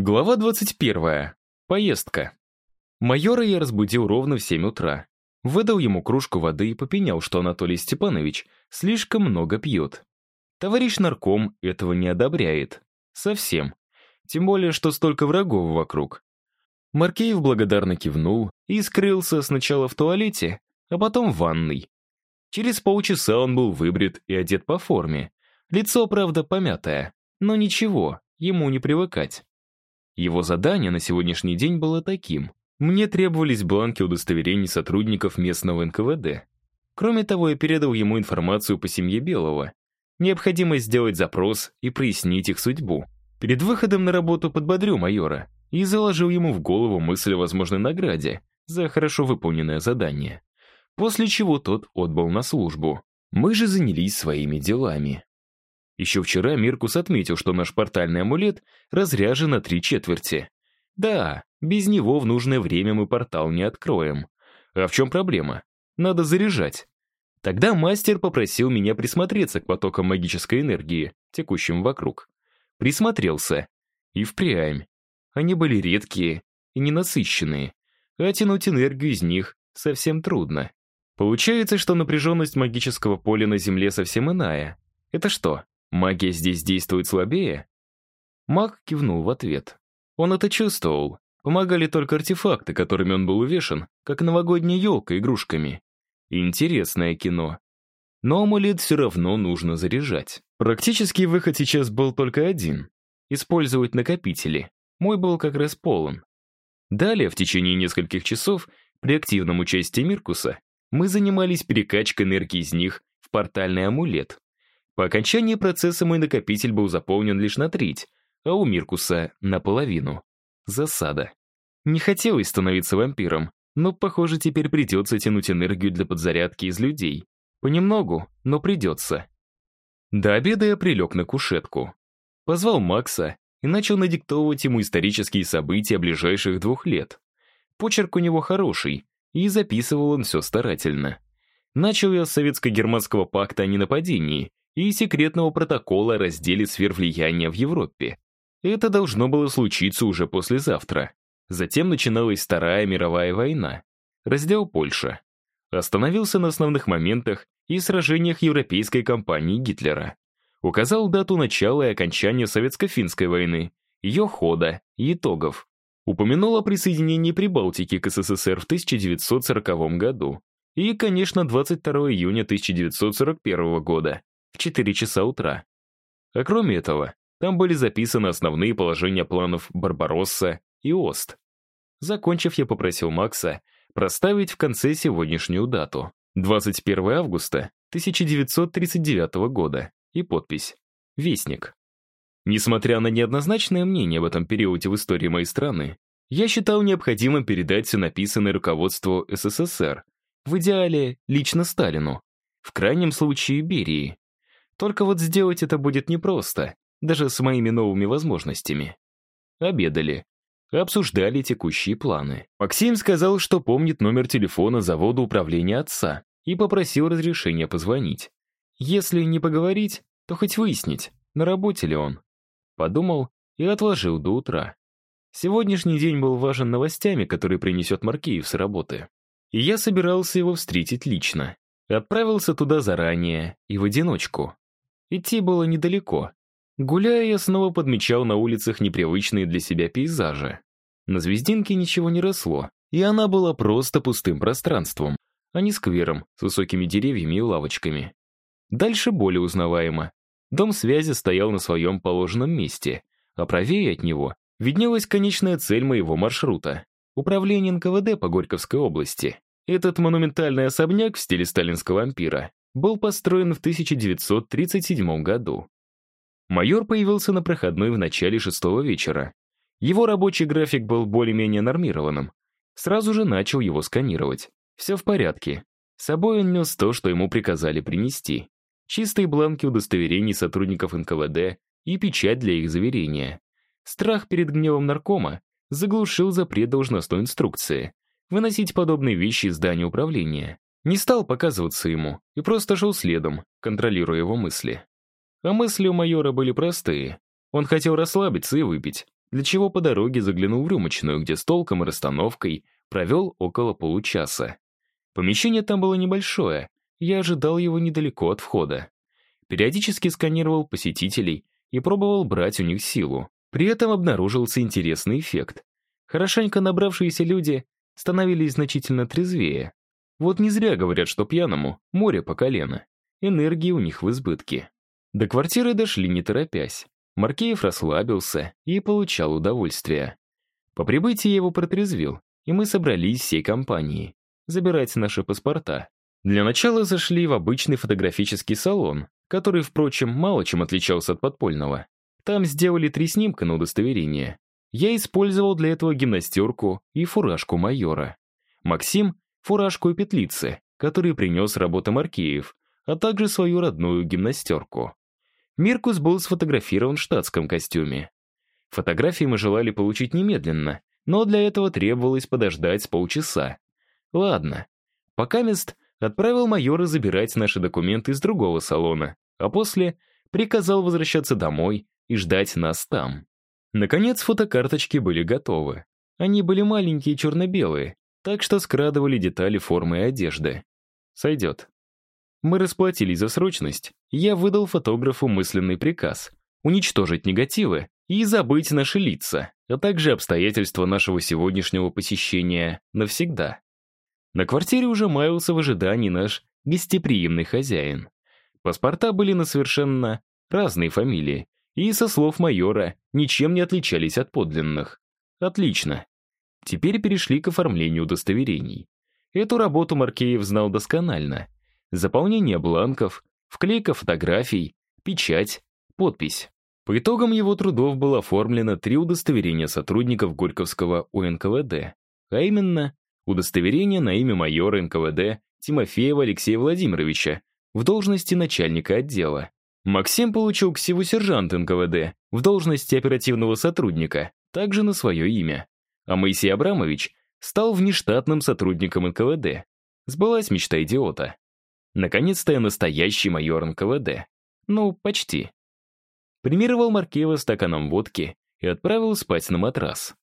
Глава 21. Поездка. Майора я разбудил ровно в 7 утра. Выдал ему кружку воды и попенял, что Анатолий Степанович слишком много пьет. Товарищ нарком этого не одобряет. Совсем. Тем более, что столько врагов вокруг. Маркеев благодарно кивнул и скрылся сначала в туалете, а потом в ванной. Через полчаса он был выбрит и одет по форме. Лицо, правда, помятое, но ничего, ему не привыкать. Его задание на сегодняшний день было таким. Мне требовались бланки удостоверений сотрудников местного НКВД. Кроме того, я передал ему информацию по семье Белого. Необходимо сделать запрос и прояснить их судьбу. Перед выходом на работу подбодрю майора и заложил ему в голову мысль о возможной награде за хорошо выполненное задание. После чего тот отбыл на службу. Мы же занялись своими делами. Еще вчера Миркус отметил, что наш портальный амулет разряжен на три четверти. Да, без него в нужное время мы портал не откроем. А в чем проблема? Надо заряжать. Тогда мастер попросил меня присмотреться к потокам магической энергии, текущим вокруг. Присмотрелся. И впрямь. Они были редкие и ненасыщенные, а тянуть энергию из них совсем трудно. Получается, что напряженность магического поля на Земле совсем иная. Это что, Магия здесь действует слабее? Маг кивнул в ответ. Он это чувствовал. Помогали только артефакты, которыми он был увешан, как новогодняя елка игрушками. Интересное кино. Но амулет все равно нужно заряжать. Практический выход сейчас был только один. Использовать накопители. Мой был как раз полон. Далее, в течение нескольких часов, при активном участии Миркуса, мы занимались перекачкой энергии из них в портальный амулет. По окончании процесса мой накопитель был заполнен лишь на треть, а у Миркуса — наполовину. Засада. Не хотелось становиться вампиром, но, похоже, теперь придется тянуть энергию для подзарядки из людей. Понемногу, но придется. До обеда я прилег на кушетку. Позвал Макса и начал надиктовывать ему исторические события ближайших двух лет. Почерк у него хороший, и записывал он все старательно. Начал я с Советско-германского пакта о ненападении и секретного протокола о разделе сфер влияния в Европе. Это должно было случиться уже послезавтра. Затем начиналась Вторая мировая война. Раздел Польша. Остановился на основных моментах и сражениях европейской кампании Гитлера. Указал дату начала и окончания Советско-финской войны, ее хода и итогов. Упомянул о присоединении Прибалтики к СССР в 1940 году. И, конечно, 22 июня 1941 года, в 4 часа утра. А кроме этого, там были записаны основные положения планов Барбаросса и Ост. Закончив, я попросил Макса проставить в конце сегодняшнюю дату. 21 августа 1939 года и подпись «Вестник». Несмотря на неоднозначное мнение в этом периоде в истории моей страны, я считал необходимым передать все написанное руководству СССР, в идеале лично Сталину, в крайнем случае Берии, только вот сделать это будет непросто, даже с моими новыми возможностями. Обедали. Обсуждали текущие планы. Максим сказал, что помнит номер телефона завода управления отца и попросил разрешения позвонить. Если не поговорить, то хоть выяснить, на работе ли он. Подумал и отложил до утра. Сегодняшний день был важен новостями, которые принесет Маркиев с работы. И я собирался его встретить лично. Отправился туда заранее и в одиночку. Идти было недалеко. Гуляя, я снова подмечал на улицах непривычные для себя пейзажи. На Звездинке ничего не росло, и она была просто пустым пространством, а не сквером с высокими деревьями и лавочками. Дальше более узнаваемо. Дом связи стоял на своем положенном месте, а правее от него виднелась конечная цель моего маршрута — управление НКВД по Горьковской области. Этот монументальный особняк в стиле сталинского ампира был построен в 1937 году. Майор появился на проходной в начале шестого вечера. Его рабочий график был более-менее нормированным. Сразу же начал его сканировать. Все в порядке. С собой он нес то, что ему приказали принести. Чистые бланки удостоверений сотрудников НКВД и печать для их заверения. Страх перед гневом наркома заглушил запрет должностной инструкции выносить подобные вещи из здания управления. Не стал показываться ему и просто шел следом, контролируя его мысли. А мысли у майора были простые. Он хотел расслабиться и выпить, для чего по дороге заглянул в рюмочную, где с толком и расстановкой провел около получаса. Помещение там было небольшое, я ожидал его недалеко от входа. Периодически сканировал посетителей и пробовал брать у них силу. При этом обнаружился интересный эффект. Хорошенько набравшиеся люди становились значительно трезвее. Вот не зря говорят, что пьяному море по колено. Энергии у них в избытке. До квартиры дошли не торопясь. Маркеев расслабился и получал удовольствие. По прибытии его протрезвил, и мы собрались всей компанией. Забирать наши паспорта. Для начала зашли в обычный фотографический салон, который, впрочем, мало чем отличался от подпольного. Там сделали три снимка на удостоверение. Я использовал для этого гимнастерку и фуражку майора. Максим — фуражку и петлицы, которые принес работа Маркеев, а также свою родную гимнастерку. Миркус был сфотографирован в штатском костюме. Фотографии мы желали получить немедленно, но для этого требовалось подождать полчаса. Ладно. Пока мест отправил майора забирать наши документы из другого салона, а после приказал возвращаться домой и ждать нас там. Наконец фотокарточки были готовы. Они были маленькие черно-белые, так что скрадывали детали формы и одежды. Сойдет. Мы расплатились за срочность, я выдал фотографу мысленный приказ уничтожить негативы и забыть наши лица, а также обстоятельства нашего сегодняшнего посещения навсегда. На квартире уже маялся в ожидании наш гостеприимный хозяин. Паспорта были на совершенно разные фамилии, и, со слов майора, ничем не отличались от подлинных. Отлично. Теперь перешли к оформлению удостоверений. Эту работу Маркеев знал досконально. Заполнение бланков, вклейка фотографий, печать, подпись. По итогам его трудов было оформлено три удостоверения сотрудников Горьковского УНКВД, а именно удостоверение на имя майора НКВД Тимофеева Алексея Владимировича в должности начальника отдела, Максим получил ксиву сержант НКВД в должности оперативного сотрудника, также на свое имя. А Моисей Абрамович стал внештатным сотрудником НКВД. Сбылась мечта идиота. Наконец-то я настоящий майор НКВД. Ну, почти. Примировал Маркеева стаканом водки и отправил спать на матрас.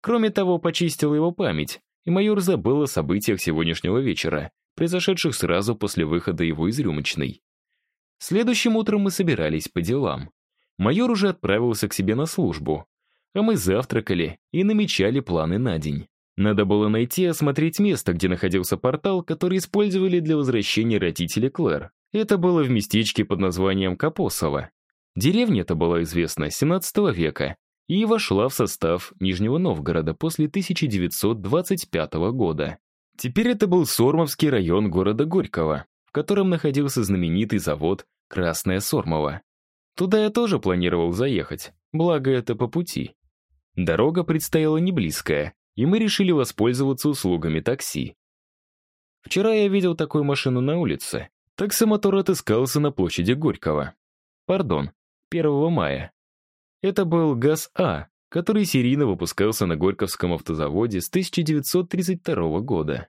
Кроме того, почистил его память, и майор забыл о событиях сегодняшнего вечера, произошедших сразу после выхода его из рюмочной. Следующим утром мы собирались по делам. Майор уже отправился к себе на службу, а мы завтракали и намечали планы на день. Надо было найти и осмотреть место, где находился портал, который использовали для возвращения родителей Клэр. Это было в местечке под названием Капосово. Деревня эта была известна с 17 века и вошла в состав Нижнего Новгорода после 1925 года. Теперь это был Сормовский район города Горького в котором находился знаменитый завод «Красная Сормова». Туда я тоже планировал заехать, благо это по пути. Дорога предстояла не близкая, и мы решили воспользоваться услугами такси. Вчера я видел такую машину на улице. Таксомотор отыскался на площади Горького. Пардон, 1 мая. Это был ГАЗ-А, который серийно выпускался на Горьковском автозаводе с 1932 года.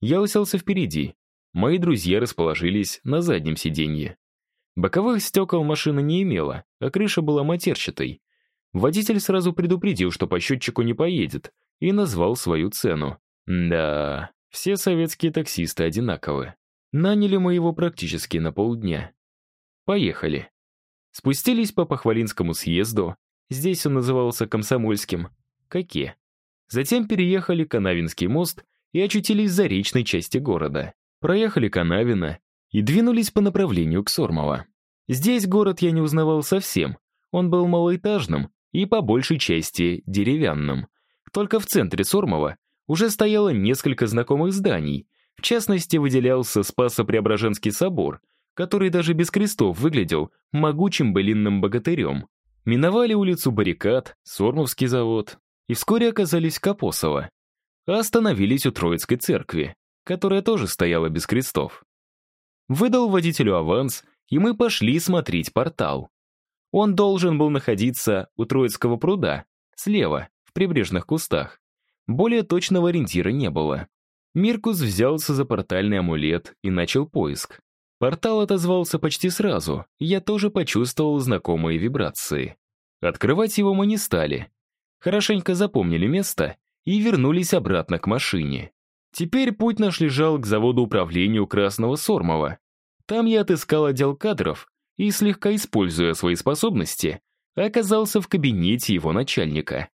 Я уселся впереди, Мои друзья расположились на заднем сиденье. Боковых стекол машина не имела, а крыша была матерчатой. Водитель сразу предупредил, что по счетчику не поедет, и назвал свою цену. Да, все советские таксисты одинаковы. Наняли мы его практически на полдня. Поехали. Спустились по Похвалинскому съезду, здесь он назывался Комсомольским, Каке. Затем переехали Канавинский мост и очутились в заречной части города проехали Канавино и двинулись по направлению к Сормово. Здесь город я не узнавал совсем, он был малоэтажным и по большей части деревянным. Только в центре Сормова уже стояло несколько знакомых зданий, в частности выделялся Спасо-Преображенский собор, который даже без крестов выглядел могучим былинным богатырем. Миновали улицу Баррикад, Сормовский завод и вскоре оказались в Капосово. Остановились у Троицкой церкви которая тоже стояла без крестов. Выдал водителю аванс, и мы пошли смотреть портал. Он должен был находиться у Троицкого пруда, слева, в прибрежных кустах. Более точного ориентира не было. Миркус взялся за портальный амулет и начал поиск. Портал отозвался почти сразу, я тоже почувствовал знакомые вибрации. Открывать его мы не стали. хорошенько запомнили место и вернулись обратно к машине. Теперь путь наш лежал к заводу управления Красного Сормова. Там я отыскал отдел кадров и, слегка используя свои способности, оказался в кабинете его начальника.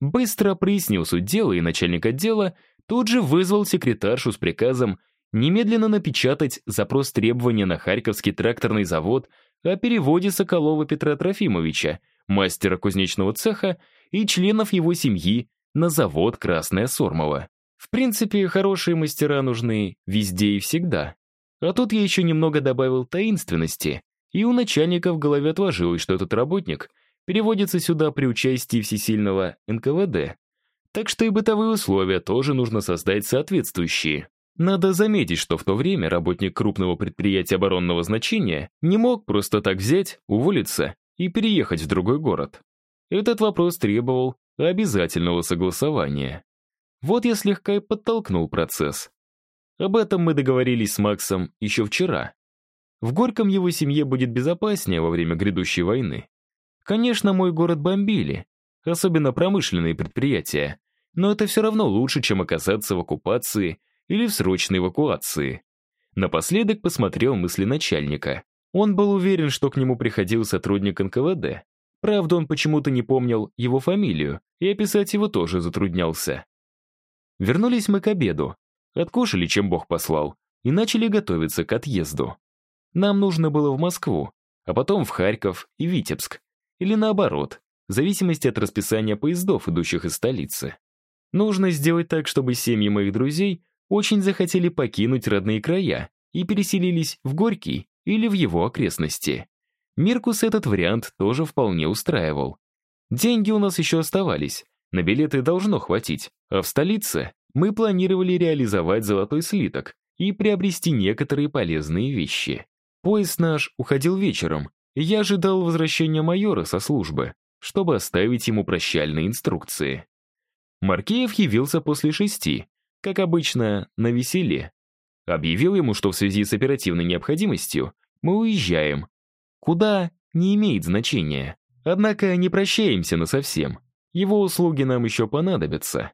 Быстро прояснил суть дела, и начальник отдела тут же вызвал секретаршу с приказом немедленно напечатать запрос требования на Харьковский тракторный завод о переводе Соколова Петра Трофимовича, мастера кузнечного цеха и членов его семьи на завод Красная Сормова. В принципе, хорошие мастера нужны везде и всегда. А тут я еще немного добавил таинственности, и у начальника в голове отложилось, что этот работник переводится сюда при участии всесильного НКВД. Так что и бытовые условия тоже нужно создать соответствующие. Надо заметить, что в то время работник крупного предприятия оборонного значения не мог просто так взять, уволиться и переехать в другой город. Этот вопрос требовал обязательного согласования. Вот я слегка и подтолкнул процесс. Об этом мы договорились с Максом еще вчера. В Горьком его семье будет безопаснее во время грядущей войны. Конечно, мой город бомбили, особенно промышленные предприятия, но это все равно лучше, чем оказаться в оккупации или в срочной эвакуации. Напоследок посмотрел мысли начальника. Он был уверен, что к нему приходил сотрудник НКВД. Правда, он почему-то не помнил его фамилию, и описать его тоже затруднялся. Вернулись мы к обеду, откушали, чем Бог послал, и начали готовиться к отъезду. Нам нужно было в Москву, а потом в Харьков и Витебск, или наоборот, в зависимости от расписания поездов, идущих из столицы. Нужно сделать так, чтобы семьи моих друзей очень захотели покинуть родные края и переселились в Горький или в его окрестности. Миркус этот вариант тоже вполне устраивал. Деньги у нас еще оставались, на билеты должно хватить, а в столице мы планировали реализовать золотой слиток и приобрести некоторые полезные вещи. Поезд наш уходил вечером, и я ожидал возвращения майора со службы, чтобы оставить ему прощальные инструкции. Маркеев явился после шести, как обычно, на веселе. Объявил ему, что в связи с оперативной необходимостью мы уезжаем. Куда — не имеет значения. Однако не прощаемся насовсем. Его услуги нам еще понадобятся.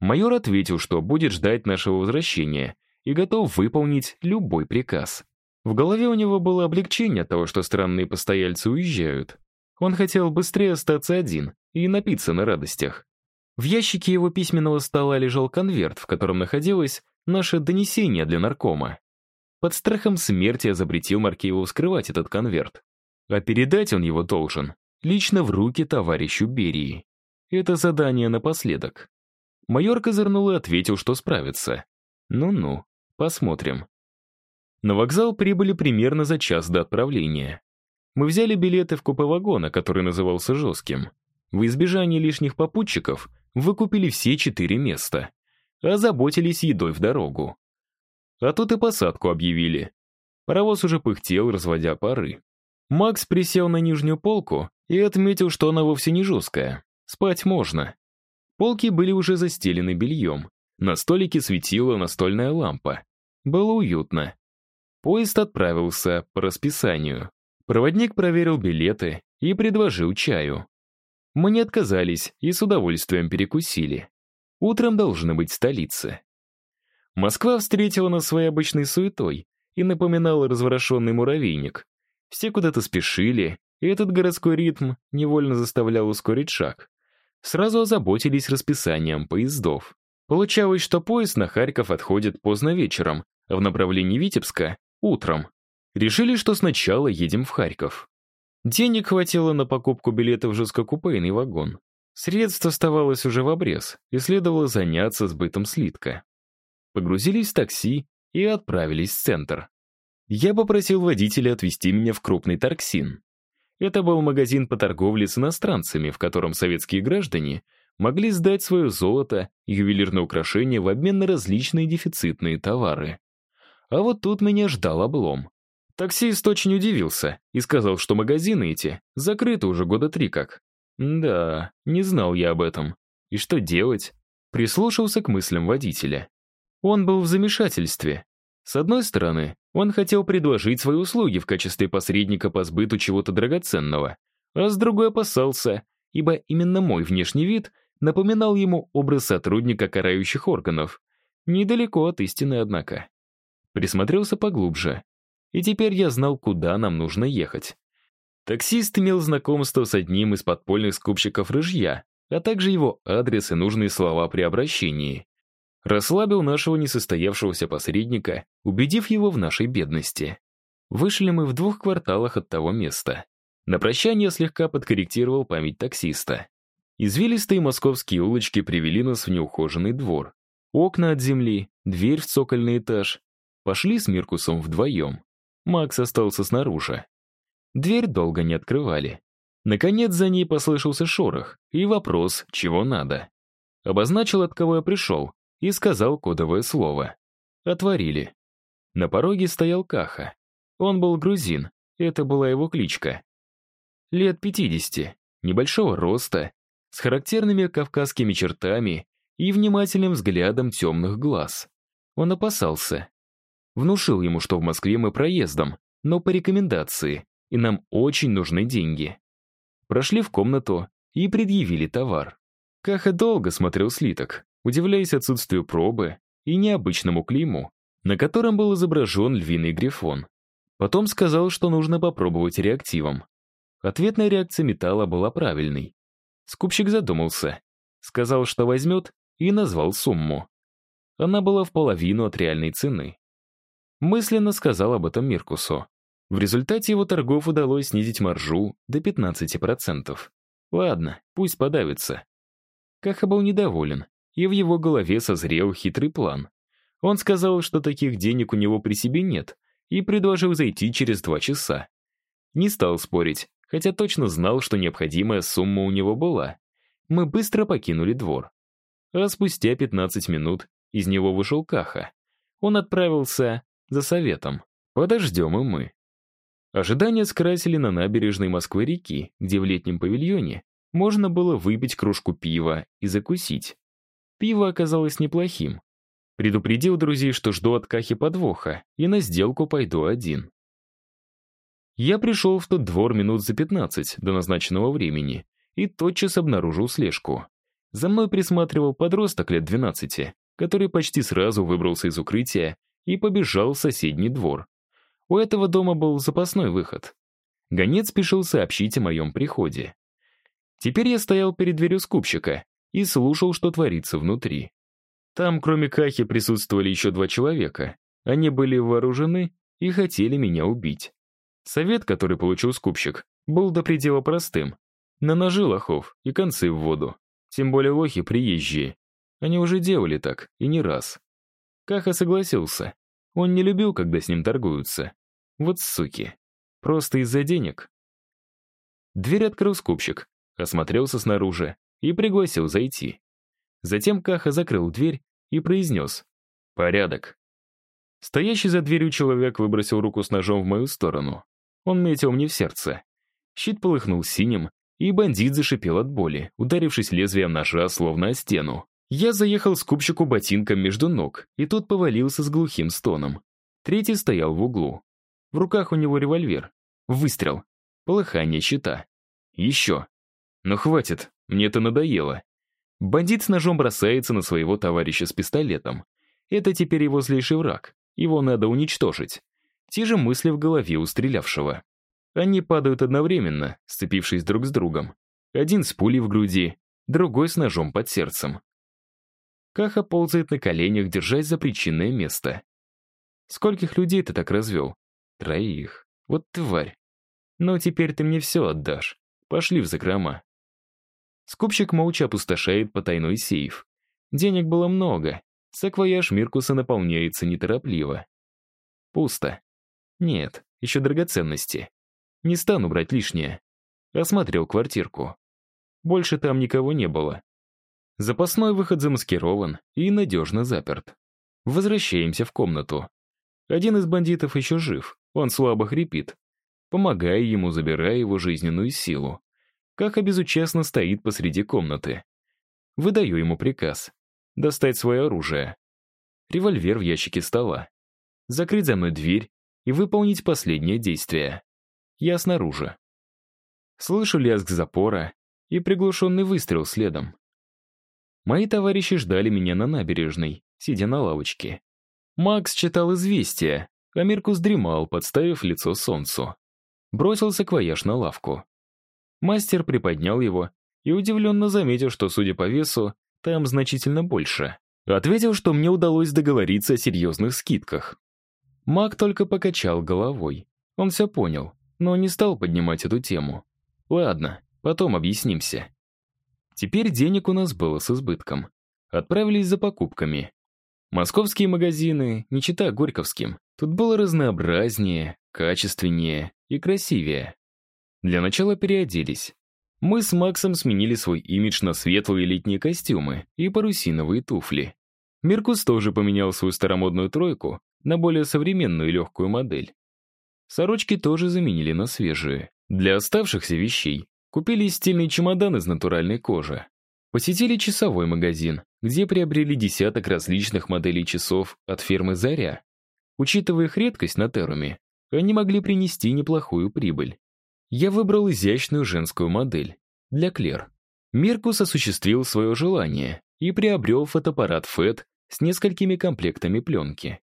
Майор ответил, что будет ждать нашего возвращения и готов выполнить любой приказ. В голове у него было облегчение от того, что странные постояльцы уезжают. Он хотел быстрее остаться один и напиться на радостях. В ящике его письменного стола лежал конверт, в котором находилось наше донесение для наркома. Под страхом смерти я запретил Маркееву вскрывать этот конверт. А передать он его должен лично в руки товарищу Берии. Это задание напоследок. Майор козырнул и ответил, что справится. Ну-ну, посмотрим. На вокзал прибыли примерно за час до отправления. Мы взяли билеты в купе вагона, который назывался жестким. В избежание лишних попутчиков выкупили все четыре места. Озаботились едой в дорогу. А тут и посадку объявили. Паровоз уже пыхтел, разводя пары. Макс присел на нижнюю полку и отметил, что она вовсе не жесткая. Спать можно. Полки были уже застелены бельем. На столике светила настольная лампа. Было уютно. Поезд отправился по расписанию. Проводник проверил билеты и предложил чаю. Мы не отказались и с удовольствием перекусили. Утром должны быть в столице. Москва встретила нас своей обычной суетой и напоминала разворошенный муравейник. Все куда-то спешили, и этот городской ритм невольно заставлял ускорить шаг. Сразу озаботились расписанием поездов. Получалось, что поезд на Харьков отходит поздно вечером, а в направлении Витебска — утром. Решили, что сначала едем в Харьков. Денег хватило на покупку билетов в жесткокупейный вагон. Средств оставалось уже в обрез, и следовало заняться сбытом слитка. Погрузились в такси и отправились в центр. Я попросил водителя отвезти меня в крупный Тарксин. Это был магазин по торговле с иностранцами, в котором советские граждане могли сдать свое золото и ювелирные украшения в обмен на различные дефицитные товары. А вот тут меня ждал облом. Таксист очень удивился и сказал, что магазины эти закрыты уже года три как. Да, не знал я об этом. И что делать? Прислушался к мыслям водителя. Он был в замешательстве. С одной стороны, он хотел предложить свои услуги в качестве посредника по сбыту чего-то драгоценного, а с другой опасался, ибо именно мой внешний вид напоминал ему образ сотрудника карающих органов. Недалеко от истины, однако. Присмотрелся поглубже. И теперь я знал, куда нам нужно ехать. Таксист имел знакомство с одним из подпольных скупщиков рыжья, а также его адрес и нужные слова при обращении. Расслабил нашего несостоявшегося посредника, убедив его в нашей бедности. Вышли мы в двух кварталах от того места. На прощание слегка подкорректировал память таксиста. Извилистые московские улочки привели нас в неухоженный двор. Окна от земли, дверь в цокольный этаж. Пошли с Миркусом вдвоем. Макс остался снаружи. Дверь долго не открывали. Наконец за ней послышался шорох и вопрос, чего надо. Обозначил, от кого я пришел, и сказал кодовое слово. Отворили. На пороге стоял Каха. Он был грузин, это была его кличка. Лет 50, небольшого роста, с характерными кавказскими чертами и внимательным взглядом темных глаз. Он опасался. Внушил ему, что в Москве мы проездом, но по рекомендации, и нам очень нужны деньги. Прошли в комнату и предъявили товар. Каха долго смотрел слиток, удивляясь отсутствию пробы и необычному клейму, на котором был изображен львиный грифон. Потом сказал, что нужно попробовать реактивом. Ответная реакция металла была правильной. Скупщик задумался, сказал, что возьмет, и назвал сумму. Она была в половину от реальной цены. Мысленно сказал об этом Миркусу. В результате его торгов удалось снизить маржу до 15%. Ладно, пусть подавится. Каха был недоволен, и в его голове созрел хитрый план. Он сказал, что таких денег у него при себе нет, и предложил зайти через два часа. Не стал спорить, хотя точно знал, что необходимая сумма у него была. Мы быстро покинули двор. А спустя 15 минут из него вышел Каха. Он отправился за советом. Подождем и мы. Ожидания скрасили на набережной Москвы-реки, где в летнем павильоне можно было выпить кружку пива и закусить. Пиво оказалось неплохим. Предупредил друзей, что жду от Кахи подвоха, и на сделку пойду один. Я пришел в тот двор минут за 15 до назначенного времени и тотчас обнаружил слежку. За мной присматривал подросток лет 12, который почти сразу выбрался из укрытия и побежал в соседний двор. У этого дома был запасной выход. Гонец спешил сообщить о моем приходе. Теперь я стоял перед дверью скупщика и слушал, что творится внутри. Там, кроме Кахи, присутствовали еще два человека. Они были вооружены и хотели меня убить. Совет, который получил скупщик, был до предела простым. На ножи лохов и концы в воду. Тем более лохи приезжие. Они уже делали так, и не раз. Каха согласился. Он не любил, когда с ним торгуются. Вот суки. Просто из-за денег. Дверь открыл скупщик, осмотрелся снаружи и пригласил зайти. Затем Каха закрыл дверь и произнес «Порядок». Стоящий за дверью человек выбросил руку с ножом в мою сторону. Он метил мне в сердце. Щит полыхнул синим, и бандит зашипел от боли, ударившись лезвием ножа словно о стену. Я заехал скупщику ботинком между ног, и тот повалился с глухим стоном. Третий стоял в углу. В руках у него револьвер. Выстрел. Полыхание щита. Еще. Но хватит, мне это надоело. Бандит с ножом бросается на своего товарища с пистолетом. Это теперь его злейший враг. Его надо уничтожить. Те же мысли в голове у стрелявшего. Они падают одновременно, сцепившись друг с другом. Один с пулей в груди, другой с ножом под сердцем. Каха ползает на коленях, держась за причинное место. Скольких людей ты так развел? Троих. Вот тварь. Но теперь ты мне все отдашь. Пошли в закрома. Скупщик молча опустошает потайной сейф. Денег было много. Саквояж Миркуса наполняется неторопливо. Пусто. Нет, еще драгоценности. Не стану брать лишнее. Осмотрел квартирку. Больше там никого не было. Запасной выход замаскирован и надежно заперт. Возвращаемся в комнату. Один из бандитов еще жив, он слабо хрипит. Помогая ему, забирая его жизненную силу. Каха безучастно стоит посреди комнаты. Выдаю ему приказ. Достать свое оружие. Револьвер в ящике стола. Закрыть за мной дверь и выполнить последнее действие. Я снаружи. Слышу лязг запора, и приглушенный выстрел следом. Мои товарищи ждали меня на набережной, сидя на лавочке. Макс читал известия, а Миркус дремал, подставив лицо солнцу. Бросил саквояж на лавку. Мастер приподнял его и удивленно заметил, что, судя по весу, там значительно больше. Ответил, что мне удалось договориться о серьезных скидках. Маг только покачал головой. Он все понял, но не стал поднимать эту тему. Ладно, потом объяснимся. Теперь денег у нас было с избытком. Отправились за покупками. Московские магазины, не чита горьковским, тут было разнообразнее, качественнее и красивее. Для начала переоделись. Мы с Максом сменили свой имидж на светлые летние костюмы и парусиновые туфли. Меркус тоже поменял свою старомодную тройку на более современную легкую модель. Сорочки тоже заменили на свежие. Для оставшихся вещей купили стильный чемодан из натуральной кожи. Посетили часовой магазин, где приобрели десяток различных моделей часов от фирмы «Заря». Учитывая их редкость на Теруме, они могли принести неплохую прибыль. Я выбрал изящную женскую модель для Клер. Меркус осуществил свое желание и приобрел фотоаппарат FET с несколькими комплектами пленки.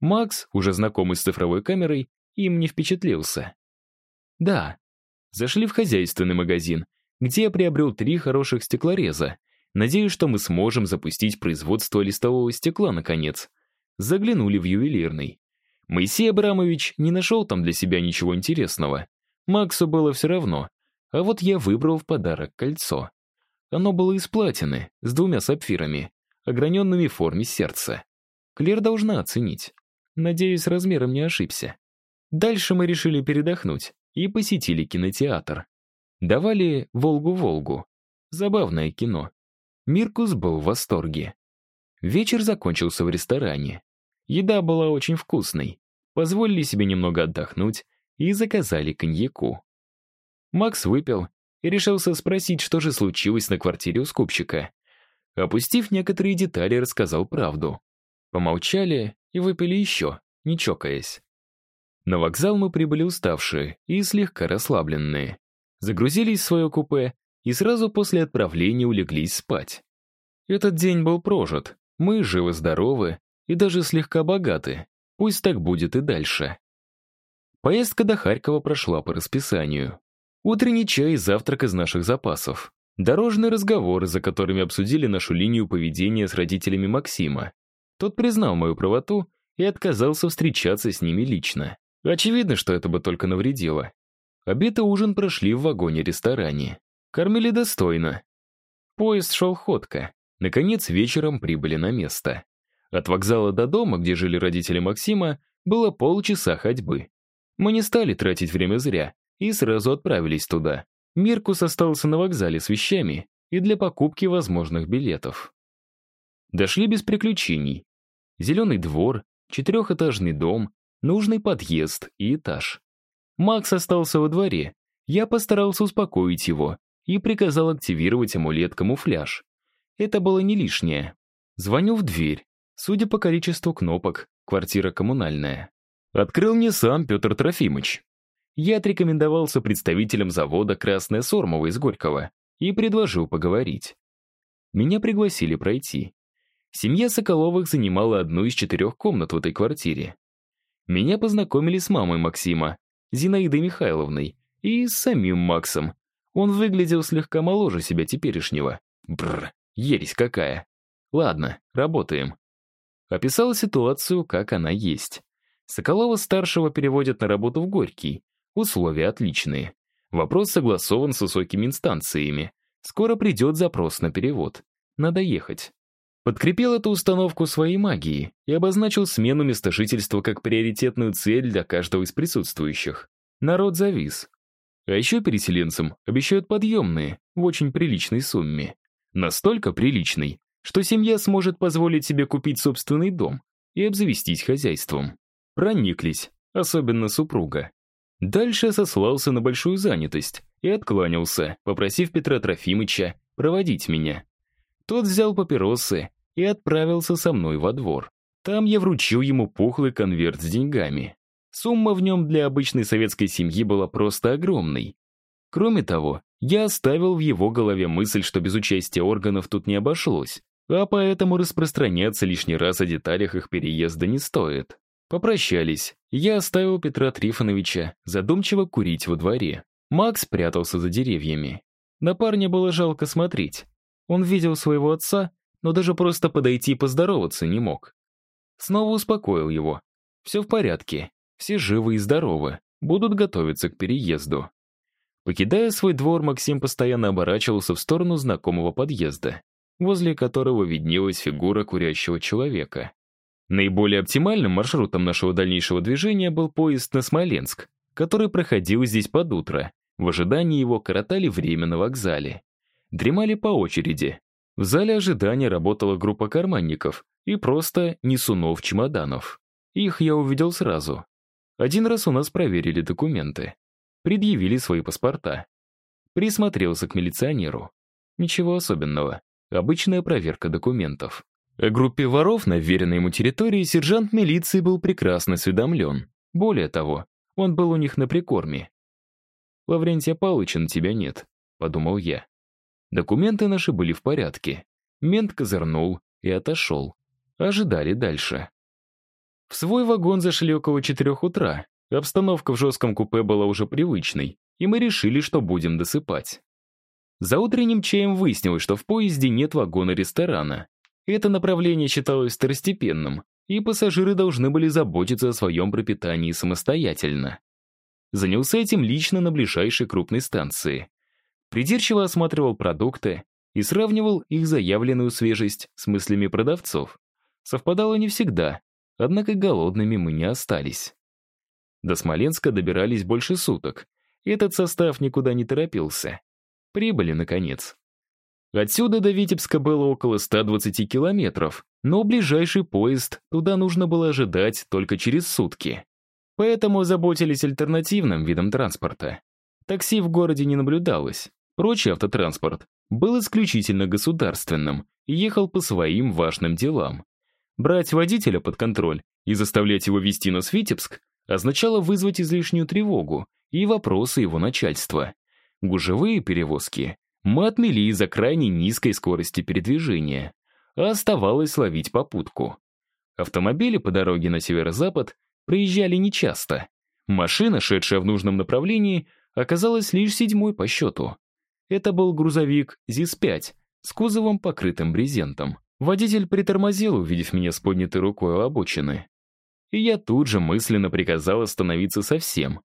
Макс, уже знакомый с цифровой камерой, им не впечатлился. Да, зашли в хозяйственный магазин, где я приобрел три хороших стеклореза. Надеюсь, что мы сможем запустить производство листового стекла, наконец. Заглянули в ювелирный. Моисей Абрамович не нашел там для себя ничего интересного. Максу было все равно. А вот я выбрал в подарок кольцо. Оно было из платины, с двумя сапфирами, ограненными в форме сердца. Клер должна оценить. Надеюсь, размером не ошибся. Дальше мы решили передохнуть и посетили кинотеатр. Давали «Волгу-Волгу». Забавное кино. Миркус был в восторге. Вечер закончился в ресторане. Еда была очень вкусной. Позволили себе немного отдохнуть и заказали коньяку. Макс выпил и решился спросить, что же случилось на квартире у скупщика. Опустив некоторые детали, рассказал правду. Помолчали и выпили еще, не чокаясь. На вокзал мы прибыли уставшие и слегка расслабленные. Загрузились в свое купе и сразу после отправления улеглись спать. Этот день был прожит, мы живы-здоровы и даже слегка богаты. Пусть так будет и дальше. Поездка до Харькова прошла по расписанию. Утренний чай и завтрак из наших запасов. Дорожные разговоры, за которыми обсудили нашу линию поведения с родителями Максима. Тот признал мою правоту и отказался встречаться с ними лично. Очевидно, что это бы только навредило. Обед и ужин прошли в вагоне-ресторане. Кормили достойно. Поезд шел ходко. Наконец, вечером прибыли на место. От вокзала до дома, где жили родители Максима, было полчаса ходьбы. Мы не стали тратить время зря и сразу отправились туда. Миркус остался на вокзале с вещами и для покупки возможных билетов. Дошли без приключений. Зеленый двор, четырехэтажный дом, нужный подъезд и этаж. Макс остался во дворе. Я постарался успокоить его и приказал активировать амулет-камуфляж. Это было не лишнее. Звоню в дверь. Судя по количеству кнопок, квартира коммунальная. Открыл мне сам Петр Трофимович. Я отрекомендовался представителем завода «Красная Сормова» из Горького и предложил поговорить. Меня пригласили пройти. Семья Соколовых занимала одну из четырех комнат в этой квартире. Меня познакомили с мамой Максима, Зинаидой Михайловной, и с самим Максом. Он выглядел слегка моложе себя теперешнего. Бррр, ересь какая. Ладно, работаем. Описал ситуацию, как она есть. Соколова-старшего переводят на работу в Горький. Условия отличные. Вопрос согласован с высокими инстанциями. Скоро придет запрос на перевод. Надо ехать. Подкрепил эту установку своей магией и обозначил смену места жительства как приоритетную цель для каждого из присутствующих. Народ завис. А еще переселенцам обещают подъемные в очень приличной сумме. Настолько приличной, что семья сможет позволить себе купить собственный дом и обзавестись хозяйством. Прониклись, особенно супруга. Дальше сослался на большую занятость и откланялся, попросив Петра Трофимыча проводить меня. Тот взял папиросы и отправился со мной во двор. Там я вручил ему пухлый конверт с деньгами. Сумма в нем для обычной советской семьи была просто огромной. Кроме того, Я оставил в его голове мысль, что без участия органов тут не обошлось, а поэтому распространяться лишний раз о деталях их переезда не стоит. Попрощались. Я оставил Петра Трифоновича задумчиво курить во дворе. Макс прятался за деревьями. На парня было жалко смотреть. Он видел своего отца, но даже просто подойти и поздороваться не мог. Снова успокоил его. Все в порядке, все живы и здоровы, будут готовиться к переезду. Покидая свой двор, Максим постоянно оборачивался в сторону знакомого подъезда, возле которого виднелась фигура курящего человека. Наиболее оптимальным маршрутом нашего дальнейшего движения был поезд на Смоленск, который проходил здесь под утро. В ожидании его коротали время на вокзале. Дремали по очереди. В зале ожидания работала группа карманников и просто несунов чемоданов. Их я увидел сразу. Один раз у нас проверили документы. Предъявили свои паспорта. Присмотрелся к милиционеру. Ничего особенного. Обычная проверка документов. О группе воров на вверенной ему территории сержант милиции был прекрасно осведомлен. Более того, он был у них на прикорме. «Лаврентия Павловича на тебя нет», — подумал я. Документы наши были в порядке. Мент козырнул и отошел. Ожидали дальше. В свой вагон зашли около четырех утра. Обстановка в жестком купе была уже привычной, и мы решили, что будем досыпать. За утренним чаем выяснилось, что в поезде нет вагона-ресторана. Это направление считалось второстепенным, и пассажиры должны были заботиться о своем пропитании самостоятельно. Занялся этим лично на ближайшей крупной станции. Придирчиво осматривал продукты и сравнивал их заявленную свежесть с мыслями продавцов. Совпадало не всегда, однако голодными мы не остались. До Смоленска добирались больше суток, этот состав никуда не торопился. Прибыли, наконец. Отсюда до Витебска было около 120 километров, но ближайший поезд туда нужно было ожидать только через сутки. Поэтому заботились альтернативным видом транспорта. Такси в городе не наблюдалось. Прочий автотранспорт был исключительно государственным и ехал по своим важным делам. Брать водителя под контроль и заставлять его вести нас в Витебск означало вызвать излишнюю тревогу и вопросы его начальства. Гужевые перевозки мы отмели из-за крайне низкой скорости передвижения, а оставалось ловить попутку. Автомобили по дороге на северо-запад проезжали нечасто. Машина, шедшая в нужном направлении, оказалась лишь седьмой по счету. Это был грузовик ЗИС-5 с кузовом, покрытым брезентом. Водитель притормозил, увидев меня с поднятой рукой у обочины. И я тут же мысленно приказал остановиться совсем.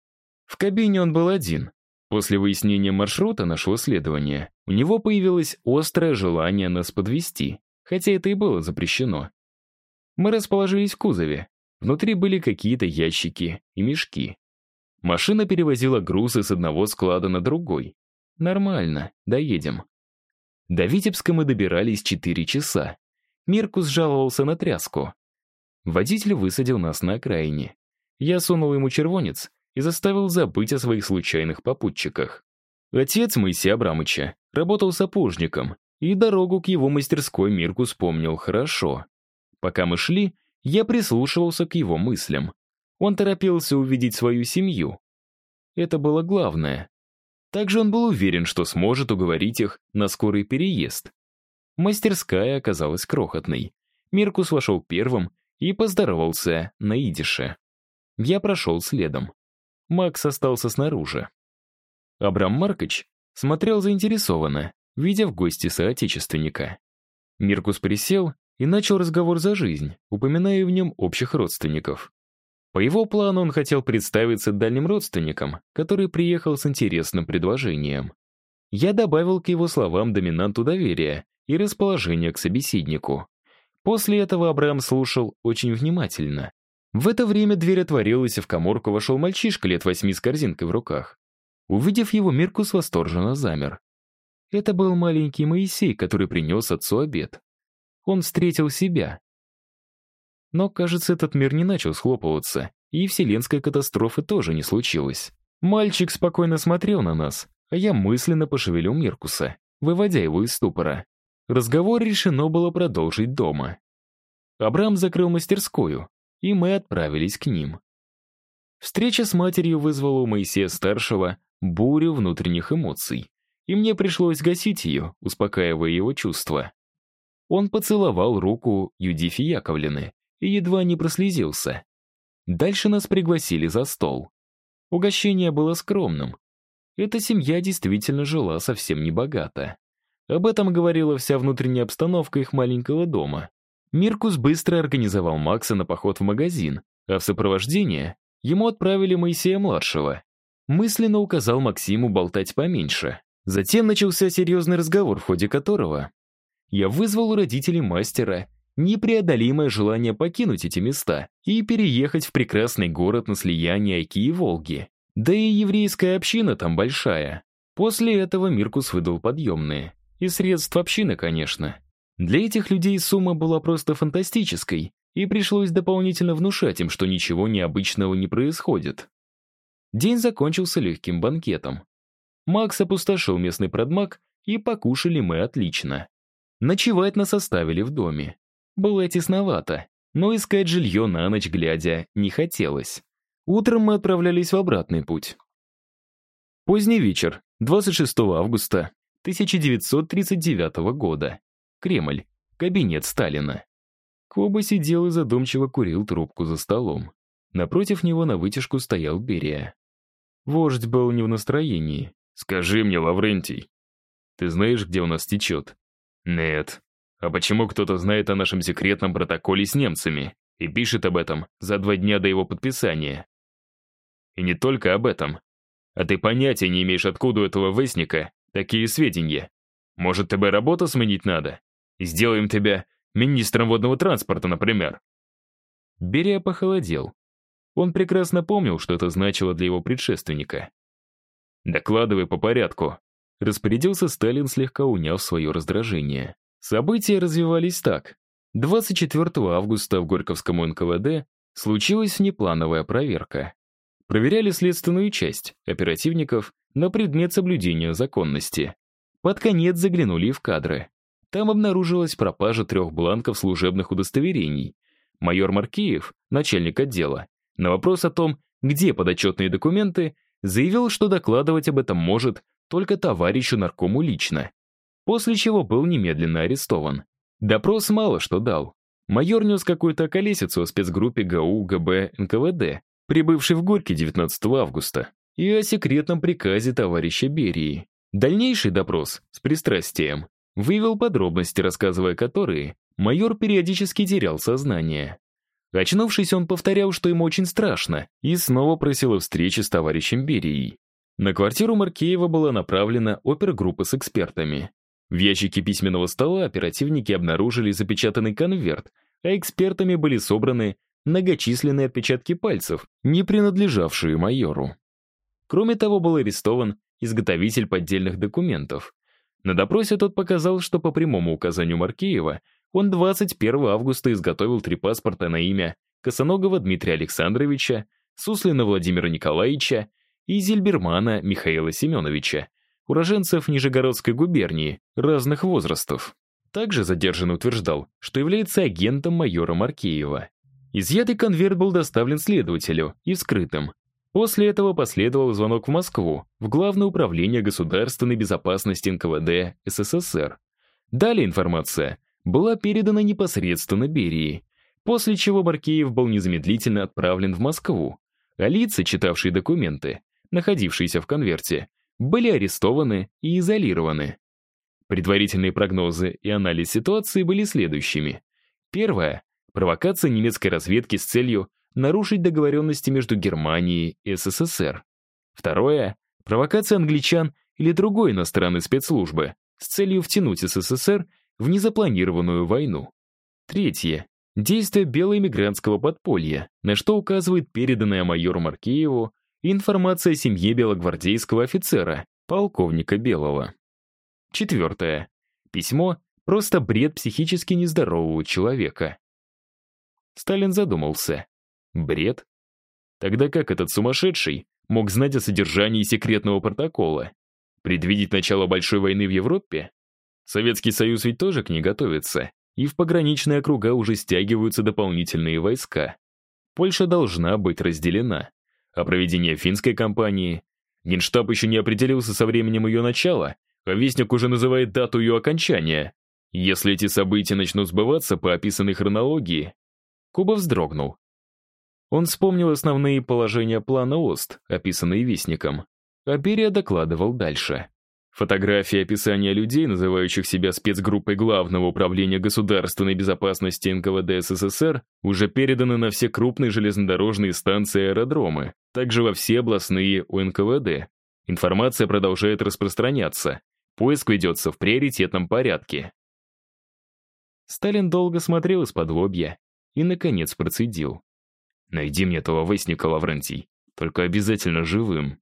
В кабине он был один, После выяснения маршрута нашего следования у него появилось острое желание нас подвести, хотя это и было запрещено. Мы расположились в кузове. Внутри были какие-то ящики и мешки. Машина перевозила грузы с одного склада на другой. Нормально, доедем. До Витебска мы добирались 4 часа. Миркус жаловался на тряску. Водитель высадил нас на окраине. Я сунул ему червонец и заставил забыть о своих случайных попутчиках. Отец Моисея Абрамыча работал сапожником, и дорогу к его мастерской Мирку вспомнил хорошо. Пока мы шли, я прислушивался к его мыслям. Он торопился увидеть свою семью. Это было главное. Также он был уверен, что сможет уговорить их на скорый переезд. Мастерская оказалась крохотной. Миркус вошел первым и поздоровался на идише. Я прошел следом. Макс остался снаружи. Абрам Маркович смотрел заинтересованно, видя в гости соотечественника. Миркус присел и начал разговор за жизнь, упоминая в нем общих родственников. По его плану он хотел представиться дальним родственникам, который приехал с интересным предложением. Я добавил к его словам доминанту доверия и расположение к собеседнику. После этого Абрам слушал очень внимательно, в это время дверь отворилась, и в коморку вошел мальчишка лет восьми с корзинкой в руках. Увидев его, Миркус восторженно замер. Это был маленький Моисей, который принес отцу обед. Он встретил себя. Но, кажется, этот мир не начал схлопываться, и вселенской катастрофы тоже не случилось. Мальчик спокойно смотрел на нас, а я мысленно пошевелил Миркуса, выводя его из ступора. Разговор решено было продолжить дома. Абрам закрыл мастерскую, и мы отправились к ним. Встреча с матерью вызвала у Моисея-старшего бурю внутренних эмоций. и мне пришлось гасить ее, успокаивая его чувства. Он поцеловал руку Юдифи Яковлевны и едва не прослезился. Дальше нас пригласили за стол. Угощение было скромным. Эта семья действительно жила совсем небогато. Об этом говорила вся внутренняя обстановка их маленького дома. Миркус быстро организовал Макса на поход в магазин, а в сопровождение ему отправили Моисея-младшего. Мысленно указал Максиму болтать поменьше. Затем начался серьезный разговор, в ходе которого я вызвал у родителей мастера непреодолимое желание покинуть эти места и переехать в прекрасный город на слиянии Айки и Волги. Да и еврейская община там большая. После этого Миркус выдал подъемные. И средств общины, конечно. Для этих людей сумма была просто фантастической, и пришлось дополнительно внушать им, что ничего необычного не происходит. День закончился легким банкетом. Макс опустошил местный продмаг, и покушали мы отлично. Ночевать нас оставили в доме. Было тесновато, но искать жилье на ночь глядя не хотелось. Утром мы отправлялись в обратный путь. Поздний вечер, 26 августа 1939 года. Кремль. Кабинет Сталина. Коба сидел и задумчиво курил трубку за столом. Напротив него на вытяжку стоял Берия. Вождь был не в настроении. «Скажи мне, Лаврентий, ты знаешь, где у нас течет?» «Нет. А почему кто-то знает о нашем секретном протоколе с немцами и пишет об этом за два дня до его подписания?» «И не только об этом. А ты понятия не имеешь, откуда у этого вестника такие сведения. Может, тебе работу сменить надо? Сделаем тебя министром водного транспорта, например». Берия похолодел. Он прекрасно помнил, что это значило для его предшественника. «Докладывай по порядку», — распорядился Сталин, слегка уняв свое раздражение. События развивались так. 24 августа в Горьковском НКВД случилась внеплановая проверка. Проверяли следственную часть оперативников на предмет соблюдения законности. Под конец заглянули в кадры. Там обнаружилась пропажа трех бланков служебных удостоверений. Майор Маркиев, начальник отдела, на вопрос о том, где подотчетные документы, заявил, что докладывать об этом может только товарищу наркому лично. После чего был немедленно арестован. Допрос мало что дал. Майор нес какую-то колесицу о спецгруппе ГАУ ГБ НКВД, прибывшей в Горьке 19 августа, и о секретном приказе товарища Берии. Дальнейший допрос с пристрастием выявил подробности, рассказывая которые, майор периодически терял сознание. Очнувшись, он повторял, что ему очень страшно, и снова просил о встрече с товарищем Берией. На квартиру Маркеева была направлена опергруппа с экспертами. В ящике письменного стола оперативники обнаружили запечатанный конверт, а экспертами были собраны многочисленные отпечатки пальцев, не принадлежавшие майору. Кроме того, был арестован изготовитель поддельных документов. На допросе тот показал, что по прямому указанию Маркеева он 21 августа изготовил три паспорта на имя Косоногова Дмитрия Александровича, Суслина Владимира Николаевича и Зильбермана Михаила Семеновича, уроженцев Нижегородской губернии, разных возрастов. Также задержанный утверждал, что является агентом майора Маркеева. Изъятый конверт был доставлен следователю и вскрытым. После этого последовал звонок в Москву, в Главное управление государственной безопасности НКВД СССР. Далее информация была передана непосредственно Берии, после чего Маркеев был незамедлительно отправлен в Москву, а лица, читавшие документы, находившиеся в конверте, были арестованы и изолированы. Предварительные прогнозы и анализ ситуации были следующими. Первое — провокация немецкой разведки с целью нарушить договоренности между Германией и СССР. Второе — провокация англичан или другой иностранной спецслужбы с целью втянуть СССР в незапланированную войну. Третье — действие белоэмигрантского подполья, на что указывает переданная майору Маркееву информация о семье белогвардейского офицера, полковника Белого. Четвертое. Письмо — просто бред психически нездорового человека. Сталин задумался. Бред? Тогда как этот сумасшедший мог знать о содержании секретного протокола? Предвидеть начало большой войны в Европе? Советский Союз ведь тоже к ней готовится, и в пограничные округа уже стягиваются дополнительные войска. Польша должна быть разделена. А проведение финской кампании? Генштаб еще не определился со временем ее начала, а Вестник уже называет дату ее окончания. Если эти события начнут сбываться по описанной хронологии...» Куба вздрогнул. Он вспомнил основные положения плана ОСТ, описанные Вестником. А Берия докладывал дальше. Фотографии описания людей, называющих себя спецгруппой Главного управления государственной безопасности НКВД СССР, уже переданы на все крупные железнодорожные станции и аэродромы, также во все областные УНКВД. Информация продолжает распространяться. Поиск ведется в приоритетном порядке. Сталин долго смотрел из-под лобья и, наконец, процедил. «Найди мне этого Вестника, Лаврентий, только обязательно живым».